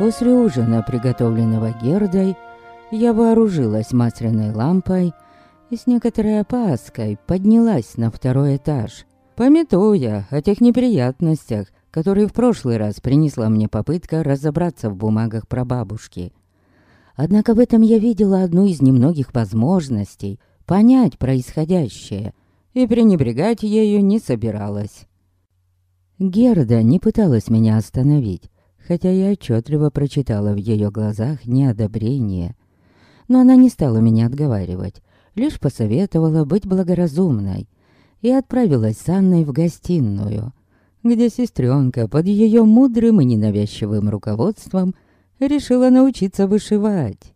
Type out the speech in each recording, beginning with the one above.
После ужина, приготовленного Гердой, я вооружилась масляной лампой и с некоторой опаской поднялась на второй этаж, пометуя о тех неприятностях, которые в прошлый раз принесла мне попытка разобраться в бумагах про бабушки. Однако в этом я видела одну из немногих возможностей понять происходящее, и пренебрегать ею не собиралась. Герда не пыталась меня остановить, хотя я отчетливо прочитала в ее глазах неодобрение. Но она не стала меня отговаривать, лишь посоветовала быть благоразумной и отправилась с Анной в гостиную, где сестренка под ее мудрым и ненавязчивым руководством решила научиться вышивать.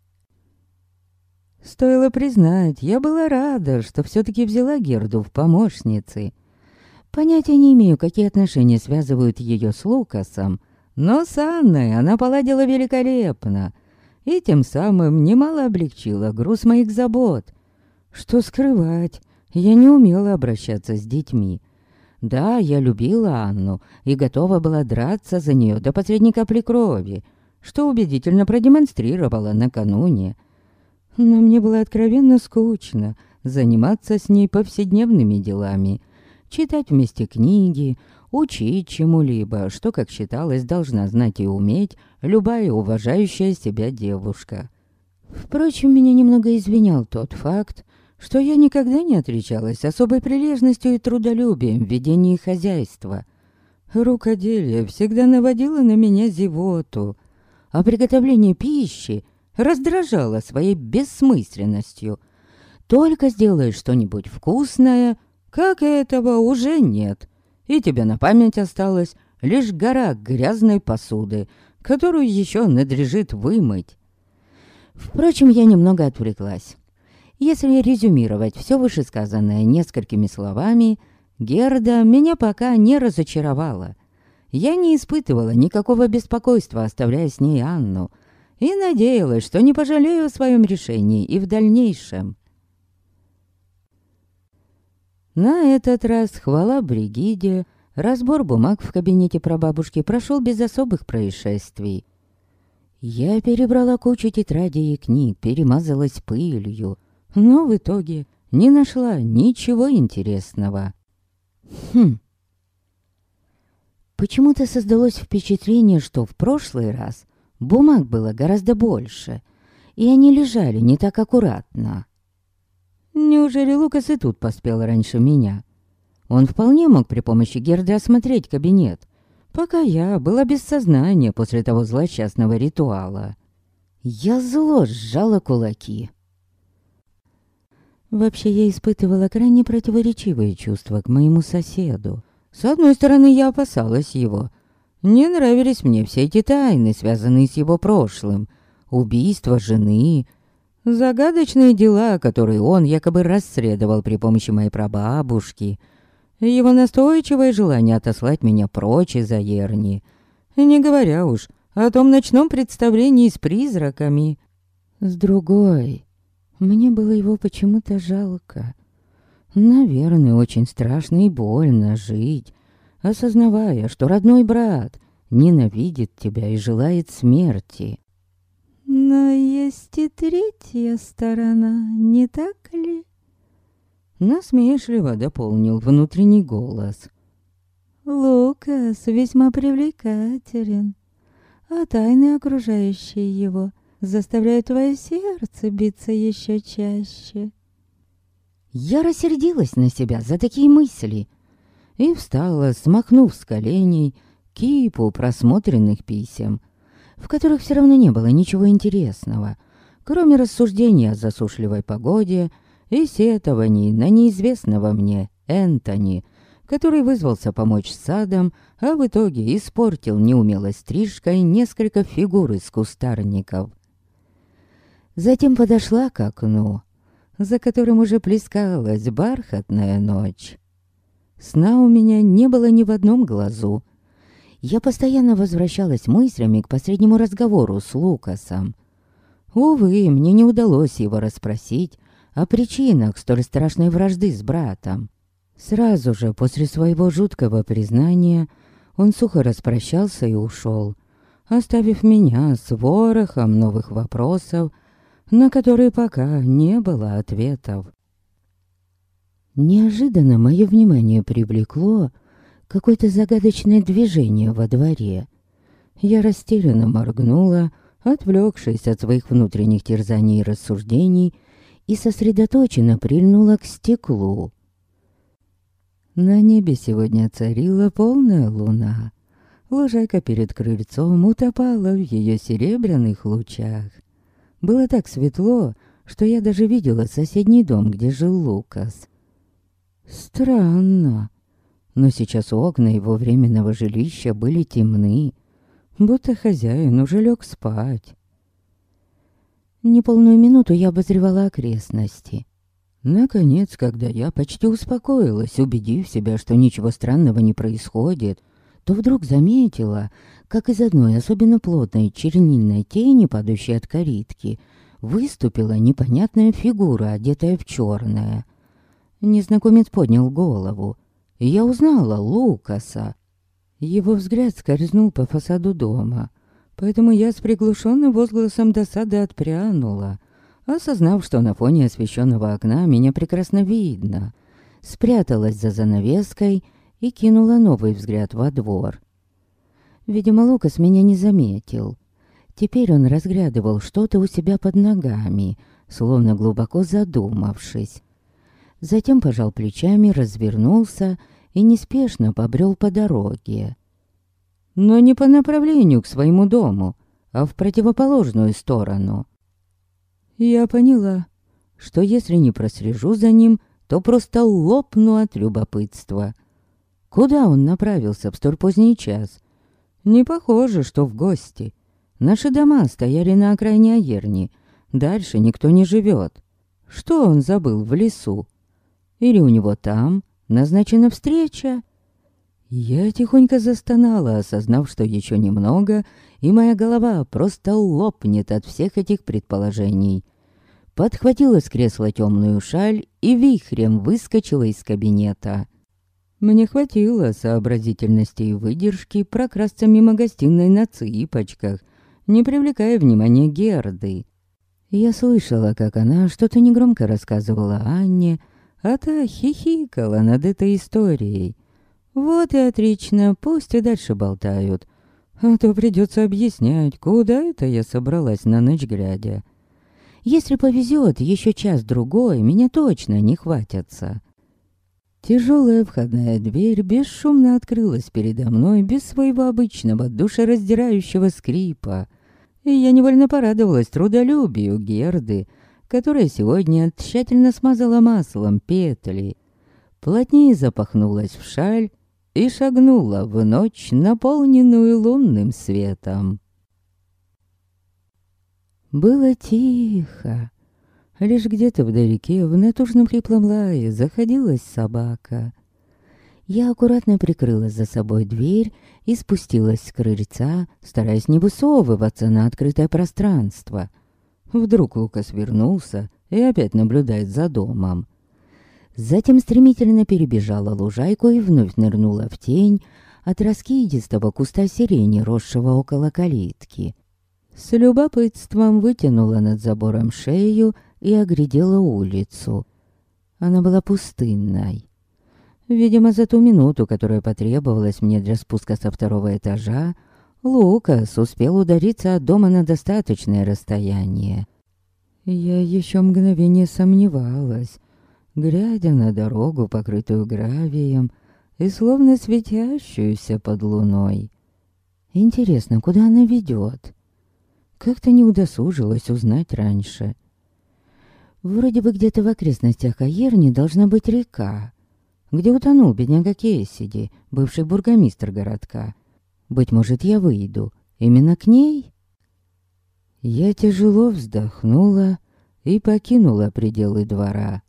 Стоило признать, я была рада, что все-таки взяла Герду в помощницы. Понятия не имею, какие отношения связывают ее с Лукасом, но с Анной она поладила великолепно и тем самым немало облегчила груз моих забот. Что скрывать, я не умела обращаться с детьми. Да, я любила Анну и готова была драться за нее до последней капли крови, что убедительно продемонстрировала накануне. Но мне было откровенно скучно заниматься с ней повседневными делами, читать вместе книги, учить чему-либо, что, как считалось, должна знать и уметь любая уважающая себя девушка. Впрочем, меня немного извинял тот факт, что я никогда не отличалась особой прилежностью и трудолюбием в ведении хозяйства. Рукоделие всегда наводило на меня зевоту, а приготовление пищи раздражало своей бессмысленностью. Только сделаешь что-нибудь вкусное, как этого уже нет, и тебе на память осталась лишь гора грязной посуды, которую еще надлежит вымыть. Впрочем, я немного отвлеклась. Если резюмировать все вышесказанное несколькими словами, Герда меня пока не разочаровала. Я не испытывала никакого беспокойства, оставляя с ней Анну, и надеялась, что не пожалею о своем решении и в дальнейшем. На этот раз, хвала Бригиде, разбор бумаг в кабинете прабабушки прошел без особых происшествий. Я перебрала кучу тетрадей и книг, перемазалась пылью, но в итоге не нашла ничего интересного. Хм. Почему-то создалось впечатление, что в прошлый раз бумаг было гораздо больше, и они лежали не так аккуратно. Неужели Лукас и тут поспел раньше меня? Он вполне мог при помощи Герды осмотреть кабинет, пока я была без сознания после того злосчастного ритуала. Я зло сжала кулаки. Вообще, я испытывала крайне противоречивые чувства к моему соседу. С одной стороны, я опасалась его. Не нравились мне все эти тайны, связанные с его прошлым. Убийство жены, Загадочные дела, которые он якобы расследовал при помощи моей прабабушки. Его настойчивое желание отослать меня прочь из Аерни. Не говоря уж о том ночном представлении с призраками. С другой, мне было его почему-то жалко. Наверное, очень страшно и больно жить, осознавая, что родной брат ненавидит тебя и желает смерти. Но есть и третья сторона, не так ли? Насмешливо дополнил внутренний голос. Лукас весьма привлекателен, а тайны, окружающие его, заставляют твое сердце биться еще чаще. Я рассердилась на себя за такие мысли и встала, смахнув с коленей кипу просмотренных писем — в которых все равно не было ничего интересного, кроме рассуждения о засушливой погоде и сетований на неизвестного мне Энтони, который вызвался помочь с садом, а в итоге испортил неумелой стрижкой несколько фигур из кустарников. Затем подошла к окну, за которым уже плескалась бархатная ночь. Сна у меня не было ни в одном глазу, я постоянно возвращалась мыслями к последнему разговору с Лукасом. Увы, мне не удалось его расспросить о причинах столь страшной вражды с братом. Сразу же после своего жуткого признания он сухо распрощался и ушел, оставив меня с ворохом новых вопросов, на которые пока не было ответов. Неожиданно мое внимание привлекло какое-то загадочное движение во дворе. Я растерянно моргнула, отвлекшись от своих внутренних терзаний и рассуждений, и сосредоточенно прильнула к стеклу. На небе сегодня царила полная луна. Лужайка перед крыльцом утопала в ее серебряных лучах. Было так светло, что я даже видела соседний дом, где жил Лукас. Странно, но сейчас окна его временного жилища были темны, будто хозяин уже лег спать. Неполную минуту я обозревала окрестности. Наконец, когда я почти успокоилась, убедив себя, что ничего странного не происходит, то вдруг заметила, как из одной особенно плотной чернильной тени, падающей от каритки, выступила непонятная фигура, одетая в черное. Незнакомец поднял голову, и я узнала Лукаса. Его взгляд скользнул по фасаду дома, поэтому я с приглушенным возгласом досады отпрянула — осознав, что на фоне освещенного окна меня прекрасно видно, спряталась за занавеской и кинула новый взгляд во двор. Видимо, Лукас меня не заметил. Теперь он разглядывал что-то у себя под ногами, словно глубоко задумавшись. Затем пожал плечами, развернулся и неспешно побрел по дороге. Но не по направлению к своему дому, а в противоположную сторону. Я поняла, что если не прослежу за ним, то просто лопну от любопытства. Куда он направился в столь поздний час? Не похоже, что в гости. Наши дома стояли на окраине Аерни. Дальше никто не живет. Что он забыл в лесу? Или у него там назначена встреча? Я тихонько застонала, осознав, что еще немного, и моя голова просто лопнет от всех этих предположений. Подхватила с кресла темную шаль и вихрем выскочила из кабинета. Мне хватило сообразительности и выдержки прокрасться мимо гостиной на цыпочках, не привлекая внимания Герды. Я слышала, как она что-то негромко рассказывала Анне, а та хихикала над этой историей. Вот и отлично, пусть и дальше болтают. А то придется объяснять, куда это я собралась на ночь глядя. Если повезет, еще час-другой меня точно не хватятся. Тяжелая входная дверь бесшумно открылась передо мной без своего обычного душераздирающего скрипа. И я невольно порадовалась трудолюбию Герды, которая сегодня тщательно смазала маслом петли, плотнее запахнулась в шаль и шагнула в ночь, наполненную лунным светом. Было тихо. Лишь где-то вдалеке, в натужном хриплом лае, заходилась собака. Я аккуратно прикрыла за собой дверь и спустилась с крыльца, стараясь не высовываться на открытое пространство. Вдруг Лукас вернулся и опять наблюдает за домом. Затем стремительно перебежала лужайку и вновь нырнула в тень от раскидистого куста сирени, росшего около калитки. С любопытством вытянула над забором шею и оглядела улицу. Она была пустынной. Видимо, за ту минуту, которая потребовалась мне для спуска со второго этажа, Лукас успел удариться от дома на достаточное расстояние. Я еще мгновение сомневалась, глядя на дорогу, покрытую гравием, и словно светящуюся под луной. Интересно, куда она ведет? Как-то не удосужилась узнать раньше. Вроде бы где-то в окрестностях Аерни должна быть река, где утонул бедняга Кейсиди, бывший бургомистр городка. Быть может, я выйду именно к ней? Я тяжело вздохнула и покинула пределы двора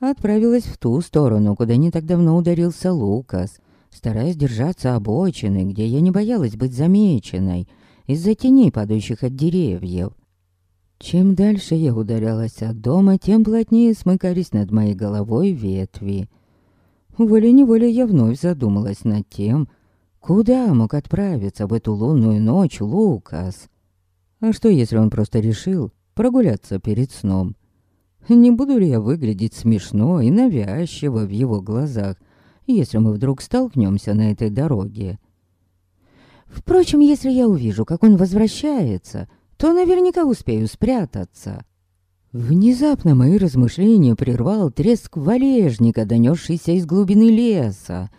отправилась в ту сторону, куда не так давно ударился Лукас, стараясь держаться обочины, где я не боялась быть замеченной из-за теней, падающих от деревьев. Чем дальше я ударялась от дома, тем плотнее смыкались над моей головой ветви. Волей-неволей я вновь задумалась над тем, Куда мог отправиться в эту лунную ночь Лукас? А что, если он просто решил прогуляться перед сном? Не буду ли я выглядеть смешно и навязчиво в его глазах, если мы вдруг столкнемся на этой дороге? Впрочем, если я увижу, как он возвращается, то наверняка успею спрятаться. Внезапно мои размышления прервал треск валежника, донесшийся из глубины леса.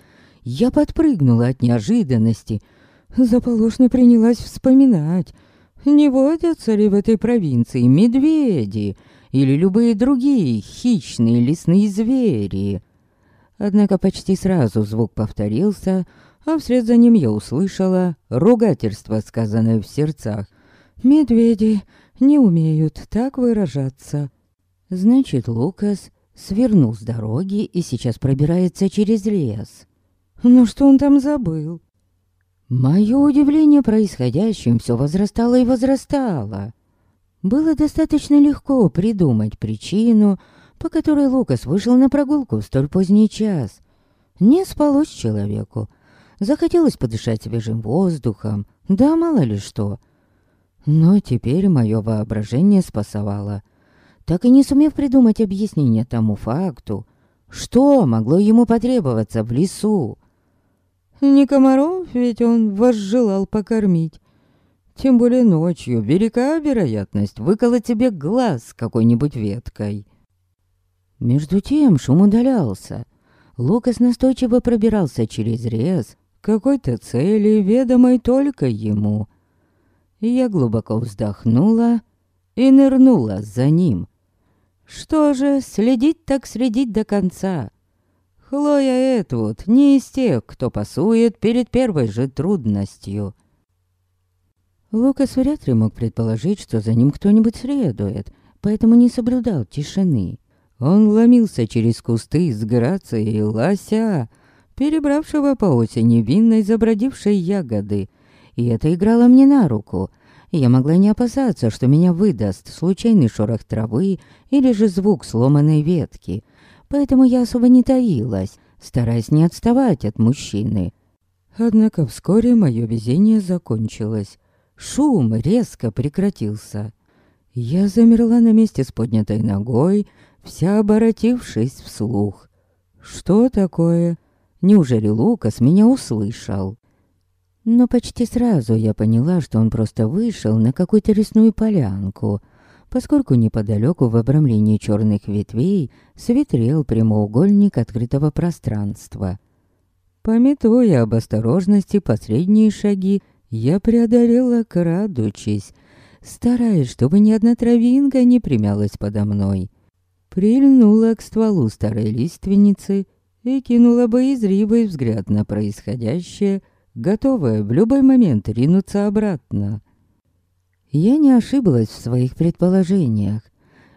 Я подпрыгнула от неожиданности. Заполошно принялась вспоминать, не водятся ли в этой провинции медведи или любые другие хищные лесные звери. Однако почти сразу звук повторился, а вслед за ним я услышала ругательство, сказанное в сердцах. «Медведи не умеют так выражаться». Значит, Лукас свернул с дороги и сейчас пробирается через лес. Ну что он там забыл? Мое удивление происходящим все возрастало и возрастало. Было достаточно легко придумать причину, по которой Лукас вышел на прогулку в столь поздний час. Не спалось человеку. Захотелось подышать свежим воздухом, да мало ли что. Но теперь мое воображение спасовало. Так и не сумев придумать объяснение тому факту, что могло ему потребоваться в лесу. Не комаров ведь он возжелал покормить. Тем более ночью велика вероятность выколоть тебе глаз какой-нибудь веткой. Между тем шум удалялся. Лукас настойчиво пробирался через рез, какой-то цели, ведомой только ему. Я глубоко вздохнула и нырнула за ним. Что же, следить так следить до конца. Хлоя Этвуд не из тех, кто пасует перед первой же трудностью. Лукас вряд ли мог предположить, что за ним кто-нибудь следует, поэтому не соблюдал тишины. Он ломился через кусты с грацией лося, перебравшего по осени винной забродившей ягоды. И это играло мне на руку. Я могла не опасаться, что меня выдаст случайный шорох травы или же звук сломанной ветки — поэтому я особо не таилась, стараясь не отставать от мужчины. Однако вскоре мое везение закончилось. Шум резко прекратился. Я замерла на месте с поднятой ногой, вся оборотившись вслух. Что такое? Неужели Лукас меня услышал? Но почти сразу я поняла, что он просто вышел на какую-то лесную полянку — поскольку неподалеку в обрамлении черных ветвей светрел прямоугольник открытого пространства. Пометуя об осторожности последние шаги, я преодолела, крадучись, стараясь, чтобы ни одна травинка не примялась подо мной. Прильнула к стволу старой лиственницы и кинула боязливый взгляд на происходящее, готовая в любой момент ринуться обратно. Я не ошиблась в своих предположениях.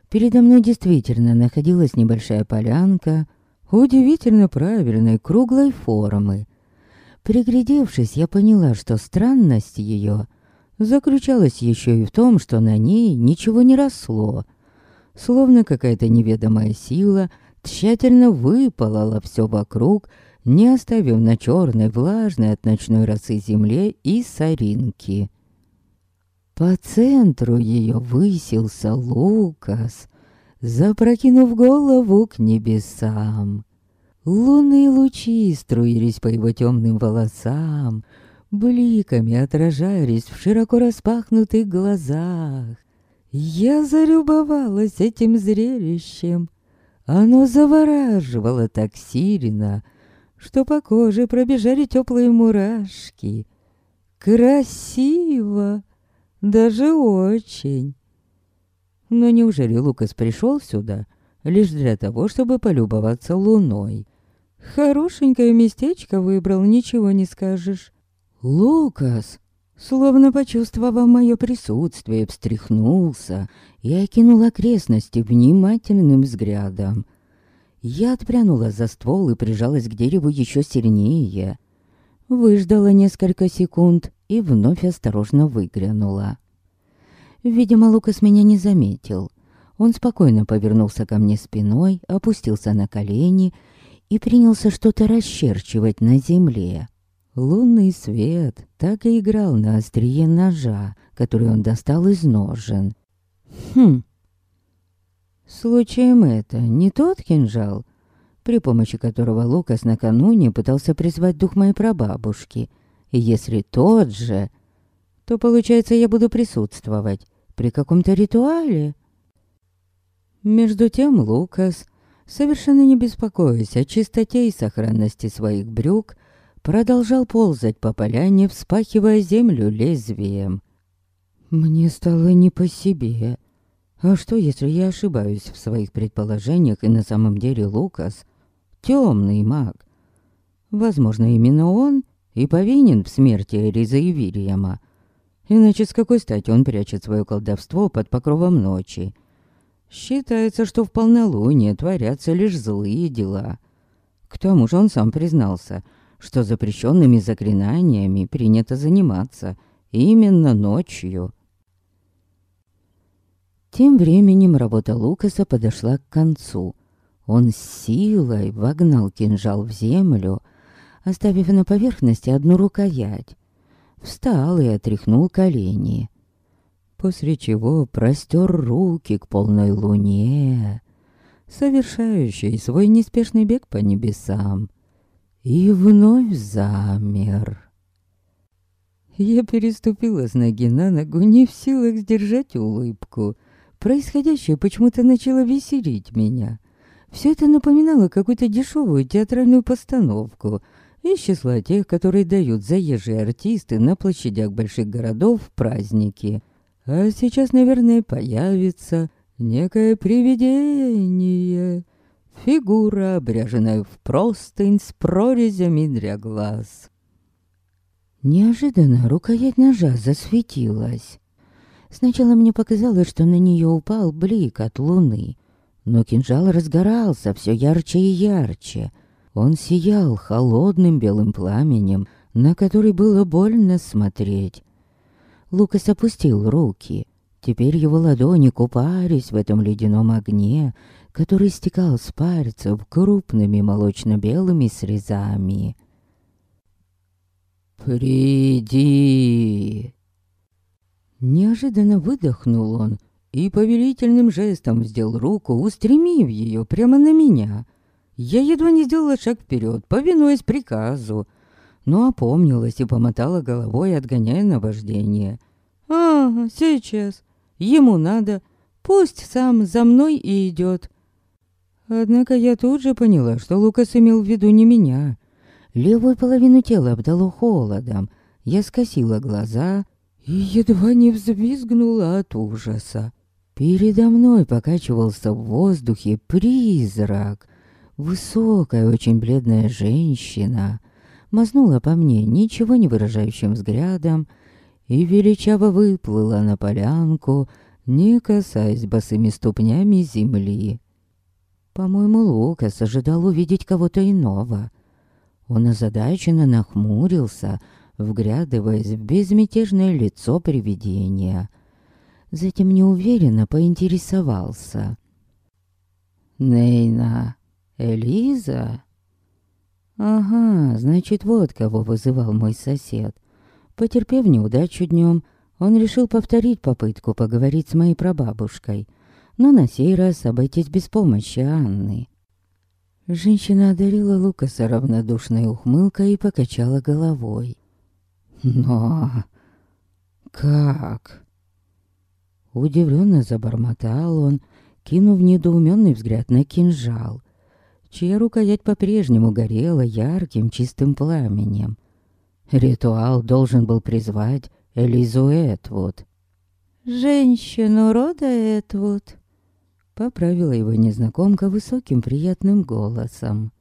Передо мной действительно находилась небольшая полянка, удивительно правильной круглой формы. Приглядевшись, я поняла, что странность ее заключалась еще и в том, что на ней ничего не росло. Словно какая-то неведомая сила тщательно выпалала все вокруг, не оставив на черной, влажной от ночной росы земле и соринки. По центру ее высился Лукас, запрокинув голову к небесам. Лунные лучи струились по его темным волосам, бликами отражались в широко распахнутых глазах. Я зарюбовалась этим зрелищем. Оно завораживало так сильно, что по коже пробежали теплые мурашки. Красиво! Даже очень. Но неужели Лукас пришел сюда лишь для того, чтобы полюбоваться луной? Хорошенькое местечко выбрал, ничего не скажешь. Лукас, словно почувствовав мое присутствие, встряхнулся и окинул окрестности внимательным взглядом. Я отпрянула за ствол и прижалась к дереву еще сильнее. Выждала несколько секунд и вновь осторожно выглянула. Видимо, Лукас меня не заметил. Он спокойно повернулся ко мне спиной, опустился на колени и принялся что-то расчерчивать на земле. Лунный свет так и играл на острие ножа, который он достал из ножен. Хм. Случаем это не тот кинжал, при помощи которого Лукас накануне пытался призвать дух моей прабабушки. И если тот же, то, получается, я буду присутствовать при каком-то ритуале. Между тем Лукас, совершенно не беспокоясь о чистоте и сохранности своих брюк, продолжал ползать по поляне, вспахивая землю лезвием. Мне стало не по себе. А что, если я ошибаюсь в своих предположениях, и на самом деле Лукас — темный маг? Возможно, именно он и повинен в смерти Эриза и Вильяма. Иначе с какой стати он прячет свое колдовство под покровом ночи? Считается, что в полнолуние творятся лишь злые дела. К тому же он сам признался, что запрещенными заклинаниями принято заниматься именно ночью. Тем временем работа Лукаса подошла к концу. Он силой вогнал кинжал в землю, оставив на поверхности одну рукоять. Встал и отряхнул колени. После чего простер руки к полной луне, совершающей свой неспешный бег по небесам. И вновь замер. Я переступила с ноги на ногу, не в силах сдержать улыбку — Происходящее почему-то начало веселить меня. Все это напоминало какую-то дешевую театральную постановку из числа тех, которые дают заезжие артисты на площадях больших городов в праздники. А сейчас, наверное, появится некое привидение. Фигура, обряженная в простынь с прорезями для глаз. Неожиданно рукоять ножа засветилась. Сначала мне показалось, что на нее упал блик от луны. Но кинжал разгорался все ярче и ярче. Он сиял холодным белым пламенем, на который было больно смотреть. Лукас опустил руки. Теперь его ладони купались в этом ледяном огне, который стекал с пальцев крупными молочно-белыми срезами. «Приди!» Неожиданно выдохнул он и повелительным жестом сделал руку, устремив ее прямо на меня. Я едва не сделала шаг вперед, повинуясь приказу, но опомнилась и помотала головой, отгоняя наваждение. «Ага, сейчас. Ему надо. Пусть сам за мной и идет». Однако я тут же поняла, что Лукас имел в виду не меня. Левую половину тела обдало холодом. Я скосила глаза и едва не взвизгнула от ужаса. Передо мной покачивался в воздухе призрак. Высокая, очень бледная женщина мазнула по мне ничего не выражающим взглядом и величаво выплыла на полянку, не касаясь босыми ступнями земли. По-моему, Лукас ожидал увидеть кого-то иного. Он озадаченно нахмурился, вглядываясь в безмятежное лицо привидения. Затем неуверенно поинтересовался. «Нейна, Элиза?» «Ага, значит, вот кого вызывал мой сосед. Потерпев неудачу днем, он решил повторить попытку поговорить с моей прабабушкой, но на сей раз обойтись без помощи Анны. Женщина одарила Лукаса равнодушной ухмылкой и покачала головой. Но... как? Удивленно забормотал он, кинув недоуменный взгляд на кинжал, чья рукоять по-прежнему горела ярким чистым пламенем. Ритуал должен был призвать Элизу Этвуд. «Женщину рода Этвуд», — поправила его незнакомка высоким приятным голосом.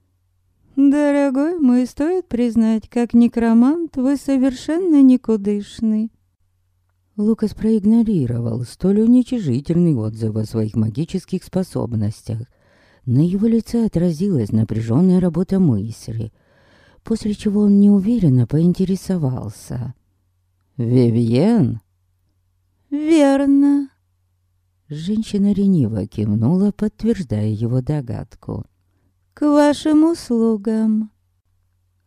«Дорогой мой, стоит признать, как некромант вы совершенно никудышный». Лукас проигнорировал столь уничижительный отзыв о своих магических способностях. На его лице отразилась напряженная работа мысли, после чего он неуверенно поинтересовался. «Вивьен?» «Верно». Женщина лениво кивнула, подтверждая его догадку к вашим услугам».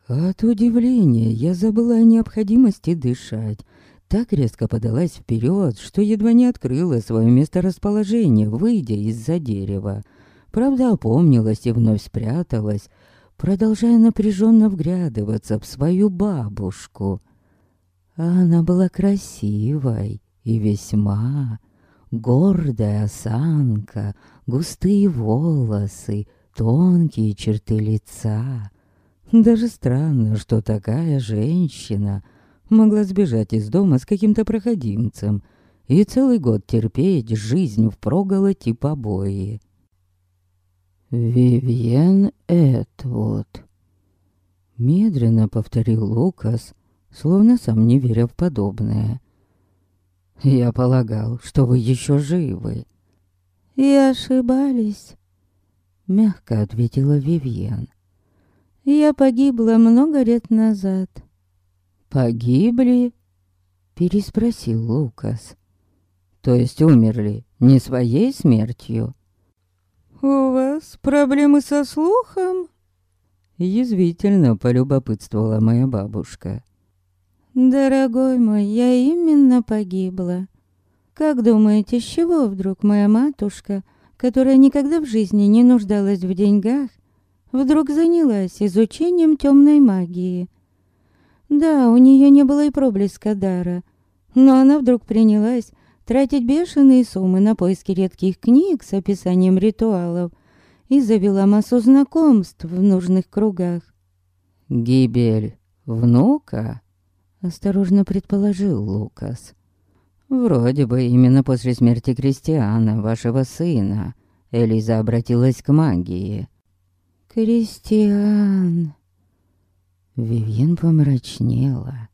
От удивления я забыла о необходимости дышать. Так резко подалась вперед, что едва не открыла свое месторасположение, выйдя из-за дерева. Правда, опомнилась и вновь спряталась, продолжая напряженно вглядываться в свою бабушку. Она была красивой и весьма гордая осанка, густые волосы, тонкие черты лица. Даже странно, что такая женщина могла сбежать из дома с каким-то проходимцем и целый год терпеть жизнь в проголодь и побои. «Вивьен Этвуд», — медленно повторил Лукас, словно сам не веря в подобное. «Я полагал, что вы еще живы». «И ошибались», — мягко ответила Вивьен. «Я погибла много лет назад». «Погибли?» — переспросил Лукас. «То есть умерли не своей смертью?» «У вас проблемы со слухом?» Язвительно полюбопытствовала моя бабушка. «Дорогой мой, я именно погибла. Как думаете, с чего вдруг моя матушка, которая никогда в жизни не нуждалась в деньгах, вдруг занялась изучением темной магии?» Да, у нее не было и проблеска дара, но она вдруг принялась тратить бешеные суммы на поиски редких книг с описанием ритуалов и завела массу знакомств в нужных кругах. «Гибель внука?» — осторожно предположил Лукас. «Вроде бы именно после смерти Кристиана, вашего сына, Элиза обратилась к магии». «Кристиан...» Вивьен помрачнела.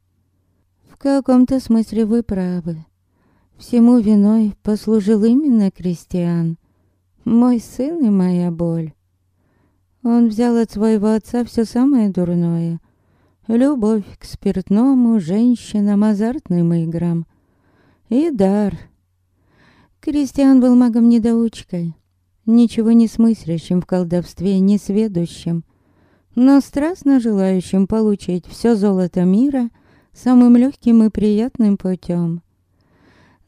В каком-то смысле вы правы. Всему виной послужил именно Кристиан. Мой сын и моя боль. Он взял от своего отца все самое дурное. Любовь к спиртному, женщинам, азартным играм. И дар. Кристиан был магом-недоучкой. Ничего не смыслящим в колдовстве, не сведущим но страстно желающим получить все золото мира самым легким и приятным путем.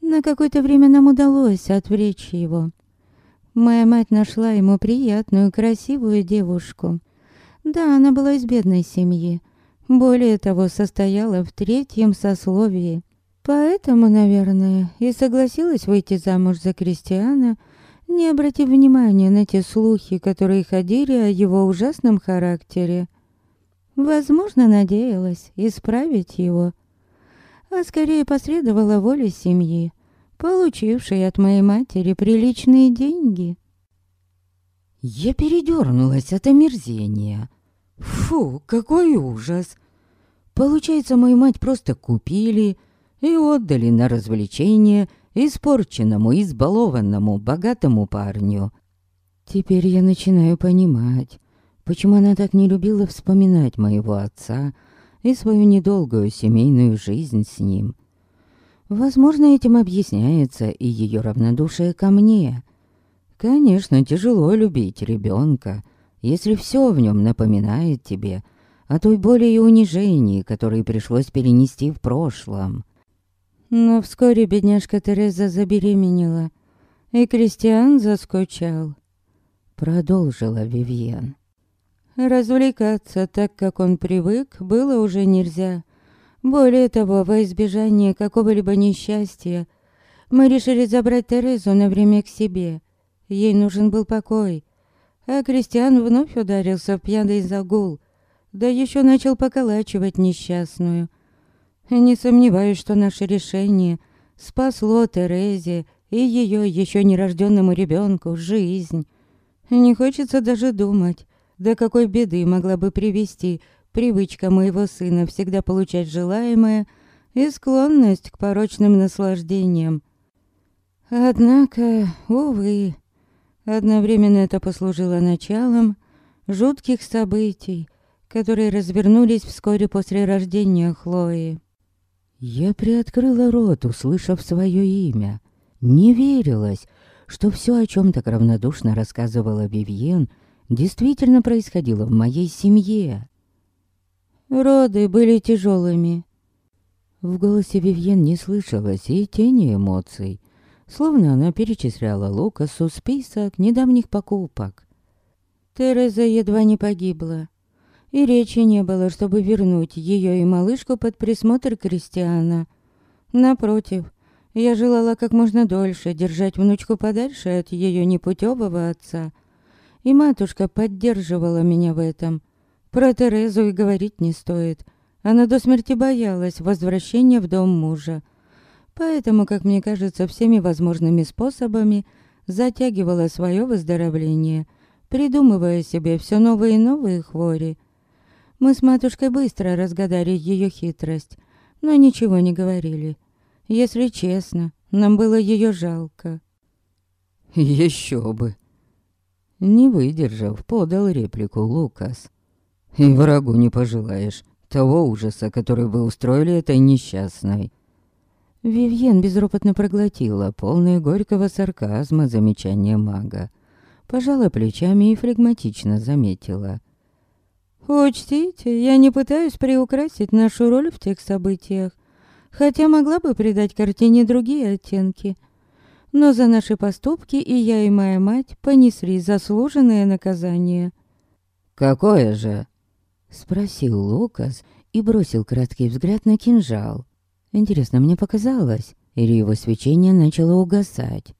На какое-то время нам удалось отвлечь его. Моя мать нашла ему приятную, красивую девушку. Да, она была из бедной семьи. Более того, состояла в третьем сословии. Поэтому, наверное, и согласилась выйти замуж за крестьяна, не обратив внимания на те слухи, которые ходили о его ужасном характере. Возможно, надеялась исправить его, а скорее последовала воле семьи, получившей от моей матери приличные деньги. Я передернулась от омерзения. Фу, какой ужас! Получается, мою мать просто купили и отдали на развлечение – испорченному, избалованному, богатому парню. Теперь я начинаю понимать, почему она так не любила вспоминать моего отца и свою недолгую семейную жизнь с ним. Возможно, этим объясняется и ее равнодушие ко мне. Конечно, тяжело любить ребенка, если все в нем напоминает тебе о той боли и унижении, которые пришлось перенести в прошлом. Но вскоре бедняжка Тереза забеременела, и Кристиан заскучал. Продолжила Вивьен. Развлекаться так, как он привык, было уже нельзя. Более того, во избежание какого-либо несчастья, мы решили забрать Терезу на время к себе. Ей нужен был покой. А Кристиан вновь ударился в пьяный загул, да еще начал поколачивать несчастную — не сомневаюсь, что наше решение спасло Терезе и ее еще нерожденному ребенку жизнь. Не хочется даже думать, до какой беды могла бы привести привычка моего сына всегда получать желаемое и склонность к порочным наслаждениям. Однако, увы, одновременно это послужило началом жутких событий, которые развернулись вскоре после рождения Хлои. Я приоткрыла рот, услышав свое имя. Не верилось, что все, о чем так равнодушно рассказывала Вивьен, действительно происходило в моей семье. Роды были тяжелыми. В голосе Вивьен не слышалось и тени эмоций, словно она перечисляла Лукасу список недавних покупок. Тереза едва не погибла, и речи не было, чтобы вернуть ее и малышку под присмотр Кристиана. Напротив, я желала как можно дольше держать внучку подальше от ее непутевого отца, и матушка поддерживала меня в этом. Про Терезу и говорить не стоит. Она до смерти боялась возвращения в дом мужа. Поэтому, как мне кажется, всеми возможными способами затягивала свое выздоровление, придумывая себе все новые и новые хвори. Мы с матушкой быстро разгадали ее хитрость, но ничего не говорили. Если честно, нам было ее жалко. Еще бы. Не выдержав, подал реплику Лукас. И врагу не пожелаешь того ужаса, который вы устроили этой несчастной. Вивьен безропотно проглотила, полное горького сарказма замечание мага. Пожала плечами и флегматично заметила. «Учтите, я не пытаюсь приукрасить нашу роль в тех событиях хотя могла бы придать картине другие оттенки. Но за наши поступки и я, и моя мать понесли заслуженное наказание. «Какое же?» — спросил Лукас и бросил краткий взгляд на кинжал. Интересно, мне показалось, или его свечение начало угасать.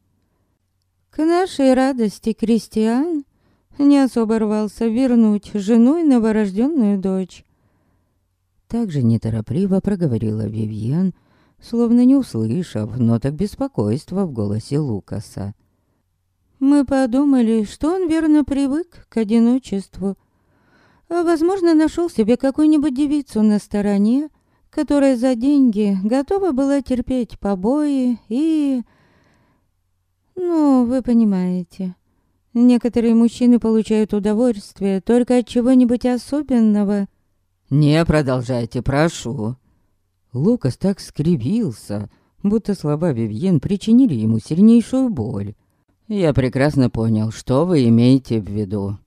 К нашей радости Кристиан не особо рвался вернуть жену и новорожденную дочь. Также неторопливо проговорила Вивьен, словно не услышав ноток беспокойства в голосе Лукаса. «Мы подумали, что он верно привык к одиночеству, а, возможно, нашел себе какую-нибудь девицу на стороне, которая за деньги готова была терпеть побои и... Ну, вы понимаете, некоторые мужчины получают удовольствие только от чего-нибудь особенного — «Не продолжайте, прошу». Лукас так скривился, будто слова Вивьен причинили ему сильнейшую боль. «Я прекрасно понял, что вы имеете в виду».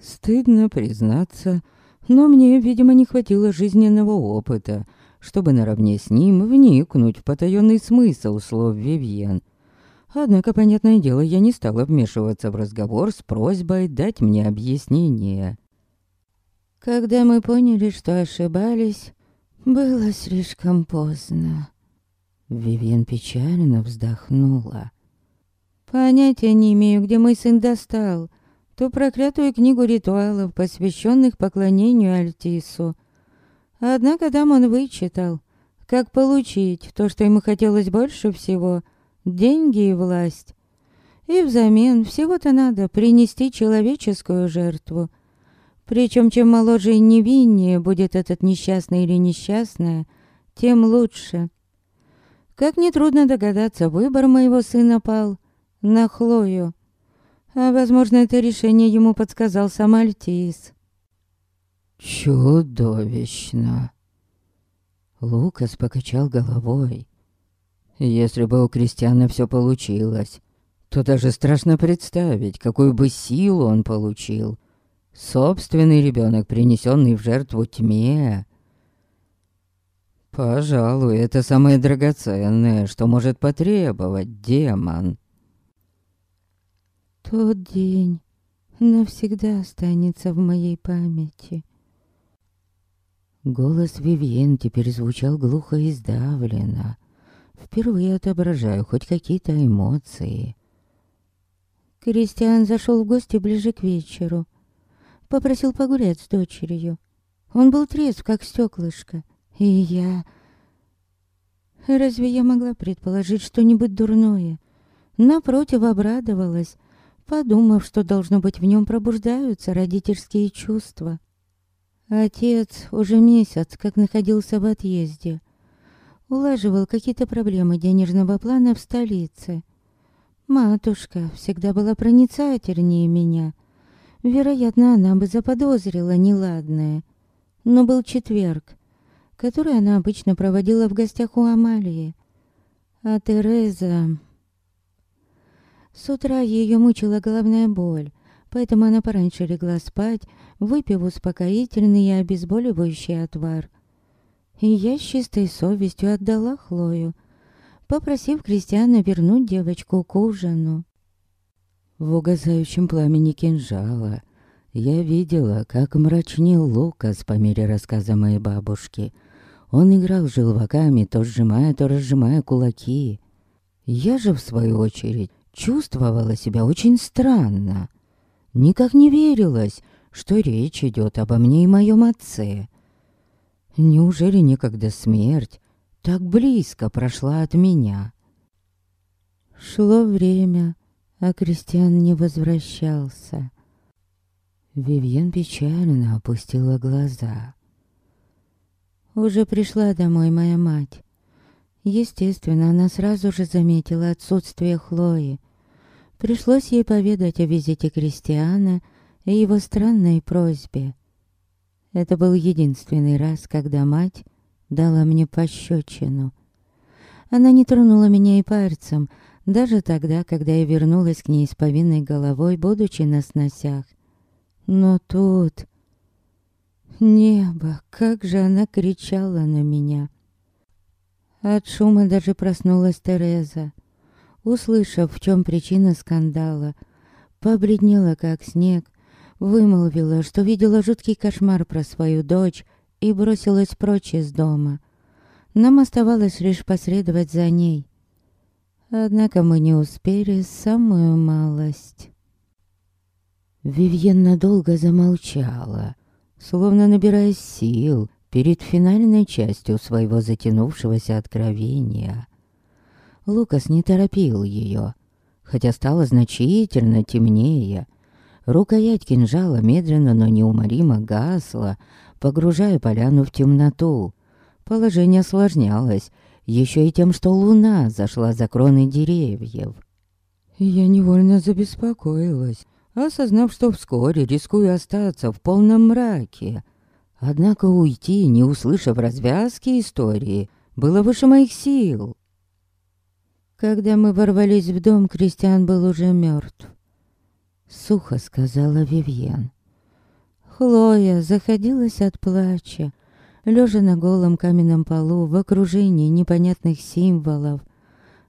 Стыдно признаться, но мне, видимо, не хватило жизненного опыта, чтобы наравне с ним вникнуть в потаённый смысл слов Вивьен. Однако, понятное дело, я не стала вмешиваться в разговор с просьбой дать мне объяснение. Когда мы поняли, что ошибались, было слишком поздно. Вивьен печально вздохнула. Понятия не имею, где мой сын достал ту проклятую книгу ритуалов, посвященных поклонению Альтису. Однако там он вычитал, как получить то, что ему хотелось больше всего — деньги и власть. И взамен всего-то надо принести человеческую жертву — причем, чем моложе и невиннее будет этот несчастный или несчастная, тем лучше. Как нетрудно догадаться, выбор моего сына пал на Хлою. А, возможно, это решение ему подсказал сам Альтис. Чудовищно. Лукас покачал головой. Если бы у Кристиана все получилось, то даже страшно представить, какую бы силу он получил. Собственный ребенок, принесенный в жертву тьме. Пожалуй, это самое драгоценное, что может потребовать демон. Тот день навсегда останется в моей памяти. Голос Вивьен теперь звучал глухо и сдавленно. Впервые отображаю хоть какие-то эмоции. Кристиан зашел в гости ближе к вечеру. Попросил погулять с дочерью. Он был трезв, как стеклышко. И я... Разве я могла предположить что-нибудь дурное? Напротив, обрадовалась, подумав, что, должно быть, в нем пробуждаются родительские чувства. Отец уже месяц, как находился в отъезде. Улаживал какие-то проблемы денежного плана в столице. Матушка всегда была проницательнее меня — Вероятно, она бы заподозрила неладное. Но был четверг, который она обычно проводила в гостях у Амалии. А Тереза... С утра ее мучила головная боль, поэтому она пораньше легла спать, выпив успокоительный и обезболивающий отвар. И я с чистой совестью отдала Хлою, попросив Кристиана вернуть девочку к ужину. В угасающем пламени кинжала я видела, как мрачнел Лукас по мере рассказа моей бабушки. Он играл желваками, то сжимая, то разжимая кулаки. Я же, в свою очередь, чувствовала себя очень странно. Никак не верилось, что речь идет обо мне и моем отце. Неужели никогда смерть так близко прошла от меня? Шло время, а Кристиан не возвращался. Вивьен печально опустила глаза. Уже пришла домой моя мать. Естественно, она сразу же заметила отсутствие Хлои. Пришлось ей поведать о визите Кристиана и его странной просьбе. Это был единственный раз, когда мать дала мне пощечину. Она не тронула меня и пальцем, даже тогда, когда я вернулась к ней с повинной головой, будучи на сносях. Но тут... Небо, как же она кричала на меня. От шума даже проснулась Тереза. Услышав, в чем причина скандала, побледнела, как снег, вымолвила, что видела жуткий кошмар про свою дочь и бросилась прочь из дома. Нам оставалось лишь последовать за ней. Однако мы не успели самую малость. Вивьен надолго замолчала, словно набираясь сил перед финальной частью своего затянувшегося откровения. Лукас не торопил ее, хотя стало значительно темнее. Рукоять кинжала медленно, но неуморимо гасла, погружая поляну в темноту. Положение осложнялось, еще и тем, что луна зашла за кроны деревьев. Я невольно забеспокоилась, осознав, что вскоре рискую остаться в полном мраке. Однако уйти, не услышав развязки истории, было выше моих сил. Когда мы ворвались в дом, Кристиан был уже мертв. Сухо сказала Вивьен. Хлоя заходилась от плача, лежа на голом каменном полу в окружении непонятных символов,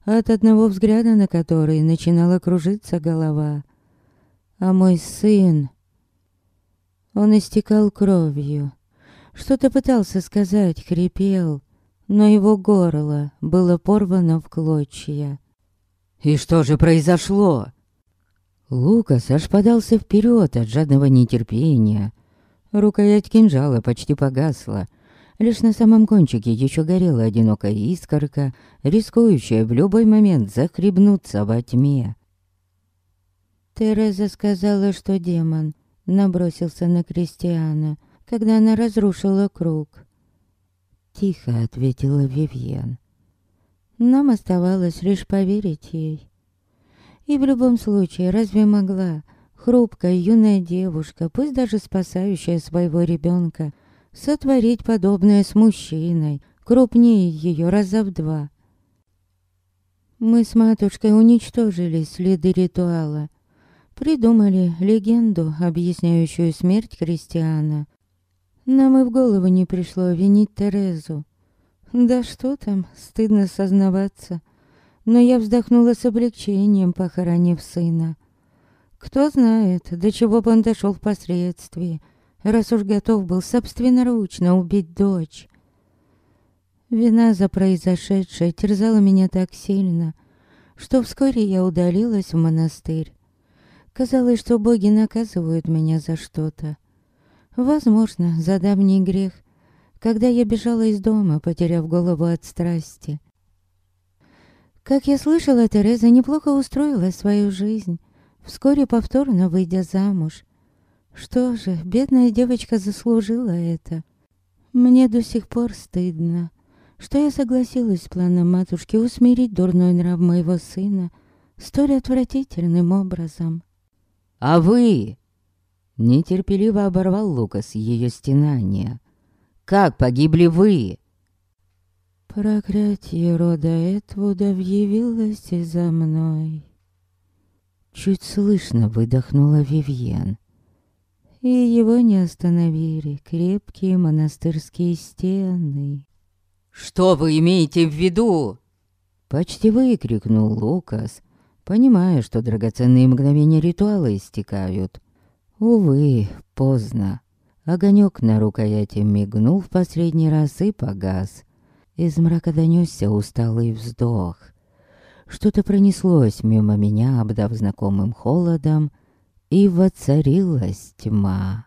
от одного взгляда на который начинала кружиться голова. А мой сын... Он истекал кровью. Что-то пытался сказать, хрипел, но его горло было порвано в клочья. «И что же произошло?» Лукас аж подался вперед от жадного нетерпения. Рукоять кинжала почти погасла, Лишь на самом кончике еще горела одинокая искорка, рискующая в любой момент захлебнуться во тьме. Тереза сказала, что демон набросился на Кристиана, когда она разрушила круг. Тихо ответила Вивьен. Нам оставалось лишь поверить ей. И в любом случае, разве могла хрупкая юная девушка, пусть даже спасающая своего ребенка, сотворить подобное с мужчиной, крупнее ее раза в два. Мы с матушкой уничтожили следы ритуала, придумали легенду, объясняющую смерть Кристиана. Нам и в голову не пришло винить Терезу. Да что там, стыдно сознаваться. Но я вздохнула с облегчением, похоронив сына. Кто знает, до чего бы он дошел впоследствии — раз уж готов был собственноручно убить дочь. Вина за произошедшее терзала меня так сильно, что вскоре я удалилась в монастырь. Казалось, что боги наказывают меня за что-то. Возможно, за давний грех, когда я бежала из дома, потеряв голову от страсти. Как я слышала, Тереза неплохо устроила свою жизнь, вскоре повторно выйдя замуж. Что же, бедная девочка заслужила это. Мне до сих пор стыдно, что я согласилась с планом матушки усмирить дурной нрав моего сына столь отвратительным образом. «А вы?» Нетерпеливо оборвал Лукас ее стенания. «Как погибли вы?» Проклятие рода Этвуда явилось и за мной. Чуть слышно выдохнула Вивьен. И его не остановили крепкие монастырские стены. «Что вы имеете в виду?» Почти выкрикнул Лукас, понимая, что драгоценные мгновения ритуала истекают. Увы, поздно. Огонек на рукояти мигнул в последний раз и погас. Из мрака донесся усталый вздох. Что-то пронеслось мимо меня, обдав знакомым холодом, и воцарилась тьма.